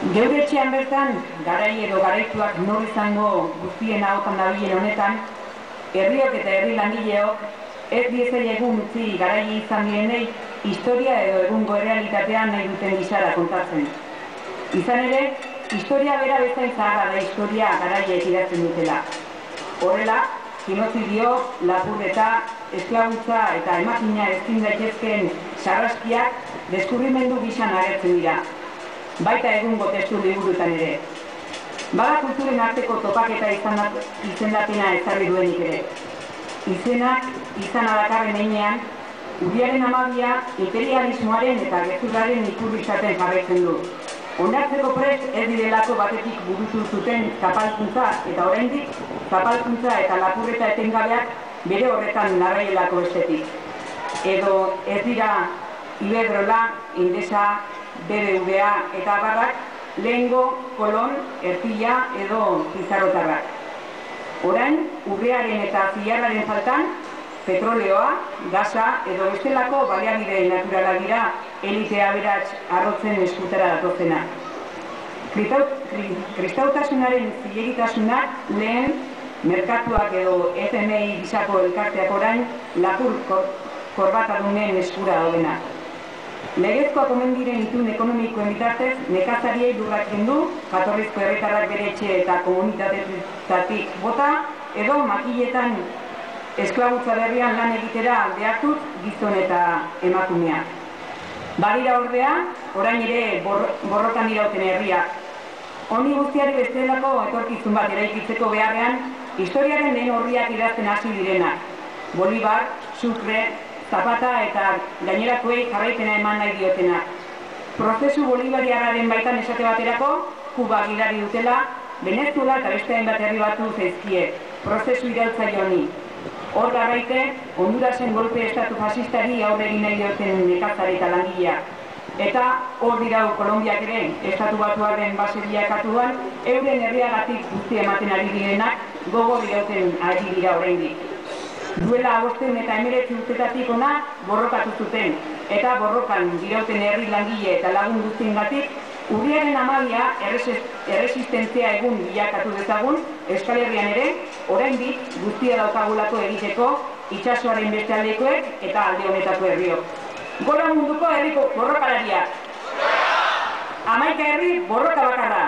Geure etxean bertan, garai edo garaituak nor izango guztien ahotan dabilen honetan, herriok eta herri langileok ez diezei egun utzi garai izan dienei historia edo egungo errealitatean nahi duten gizara kontatzen. Izan ere, historia bera bezain zaharra da historia garaiek idatzen dutela. Horrela, genozidio, lapurreta, esklabutza eta emakina ezin daitezkeen sarraskiak deskurrimendu gizan agertzen dira baita egungo testu liburutan ere. Bada kulturen arteko topaketa izan izendapena ezarri duenik ere. Izenak izan adakarren einean, Uriaren amabia imperialismoaren eta gezurraren ikurri izaten jarretzen du. Ondartzeko prest ez direlako batetik burutu zuten zapalkuntza eta oraindik zapalkuntza eta lapurreta etengabeak bere horretan narraielako estetik. Edo ez dira Iberdrola, Indesa, BBVA eta barrak lehengo kolon, ertila edo pizarrotarrak. Orain, urrearen eta zilarraren faltan, petroleoa, gasa edo bestelako baliabide naturala dira elitea beratz arrotzen eskutera datozena. Kristautasunaren zilegitasunak lehen merkatuak edo FMI gizako elkarteak orain lakur korbatadunen eskura daudenak. Legezkoa komen diren itun ekonomikoen bitartez, nekazariei lurratzen du, jatorrizko erretarrak bere etxe eta komunitateetatik bota, edo makiletan esklabutza berrian lan egitera aldeatuz gizon eta emakumea. Badira ordea, orain ere borrokan irauten herriak. Honi guztiari bestelako etorkizun bat eraikitzeko beharrean, historiaren lehen horriak idazten hasi direnak. Bolibar, Sucre, Zapata eta gainerakoei jarraipena eman nahi diotena. Prozesu bolivariarraren baitan esate baterako, Kuba gidari dutela, Venezuela eta beste hainbat herri batu zaizkie, prozesu irautza joni. Hor garraite, Hondurasen golpe estatu fasistari aurre egin nahi dioten nekazare eta langilea. Eta hor dirau Kolombiak ere, estatu batuaren base biakatuan, euren herriagatik guzti ematen ari direnak, gogo dirauten ari dira oraindik duela agosten eta emeretzi urtetatik ona borrokatu zuten. Eta borrokan dirauten herri langile eta lagun guztien gatik, urriaren amabia erresistentzia egun bilakatu dezagun, Euskal Herrian ere, oraindik guztia daukagulako egiteko, itxasoaren beste eta alde honetako herriok. Gora munduko herriko borrokalariak! Amaika herri borroka bakarra!